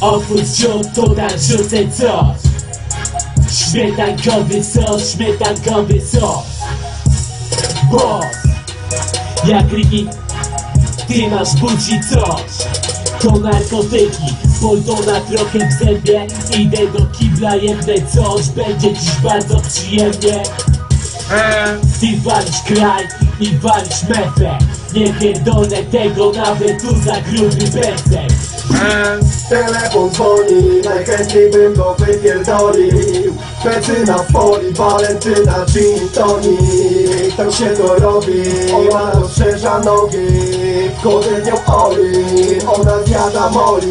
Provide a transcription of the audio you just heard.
Otwórz dziób, to tam rzucę coś. Śmietankowy sos, śmietankowy sos. Boss Jak Ricky Ty masz buzi coś. To narkotyki Poltona trochę w zębie. Idę do kibla, jedne coś. Będzie dziś bardzo przyjemnie Ty walisz kraj i walisz mefę. Nie pierdolę tego nawet tu za gruby becek Telefon dzwoni, najchętniej bym go wypierdolił. Benzyna w poli, walentyna, gin tonic Tak się to robi, ona rozszerza nogi Wchodzę nią oli, ona zjada moli